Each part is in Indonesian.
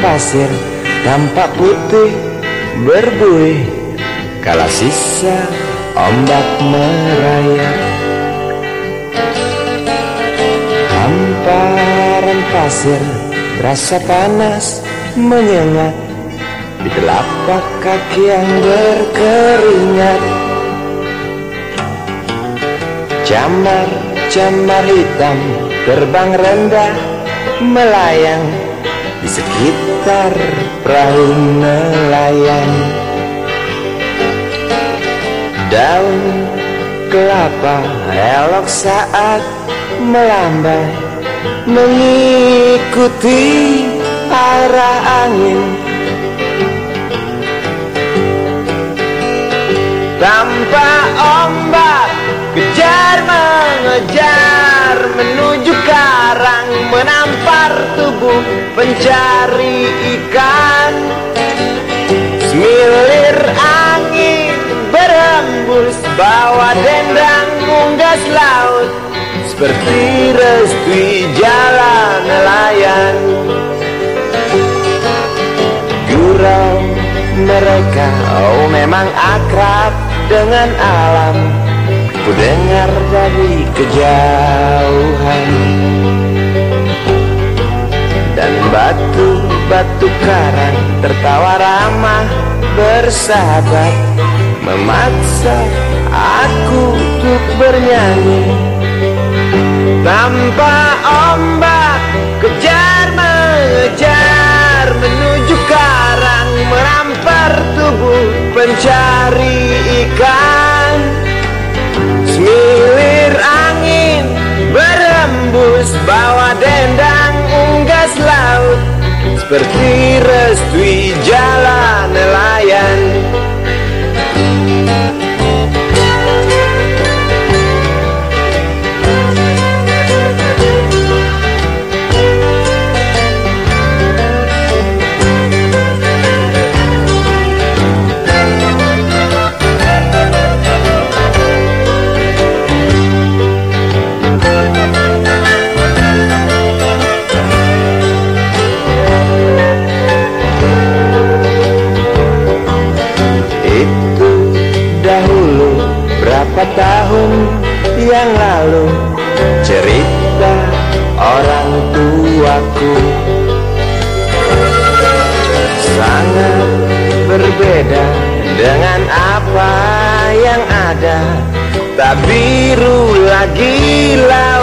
pasir tampak putih berbuih. Kala sisa ombak merayap. Hamparan pasir terasa panas menyengat. Di telapak kaki yang berkeringat. Camar-camar hitam terbang rendah melayang. Di sekitar perahu nelayan. Daun kelapa elok saat melambai Mengikuti arah angin. Tanpa ombak kejar mengejar tubuh pencari ikan. Semilir angin berembus bawa dendang unggas laut. Seperti restui jalan nelayan. Gurau mereka oh memang akrab dengan alam. Ku dengar dari kejauhan batu-batu karang tertawa ramah bersahabat. Memaksa aku untuk bernyanyi. Tanpa ombak kejar mengejar Menuju karang merampar tubuh pencari ikan. Semilir angin berembus bawa Seperti restui jalan nelayan yang lalu. Cerita orang tuaku. Sangat berbeda dengan apa yang ada. Tak biru lagi lautku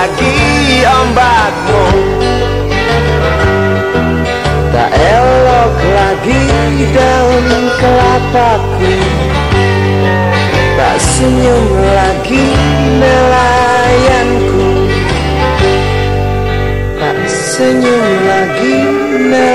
lagi ombakmu. Tak elok lagi daun kelapaku. Tak senyum lagi nelayanku. Tak senyum lagi nelayan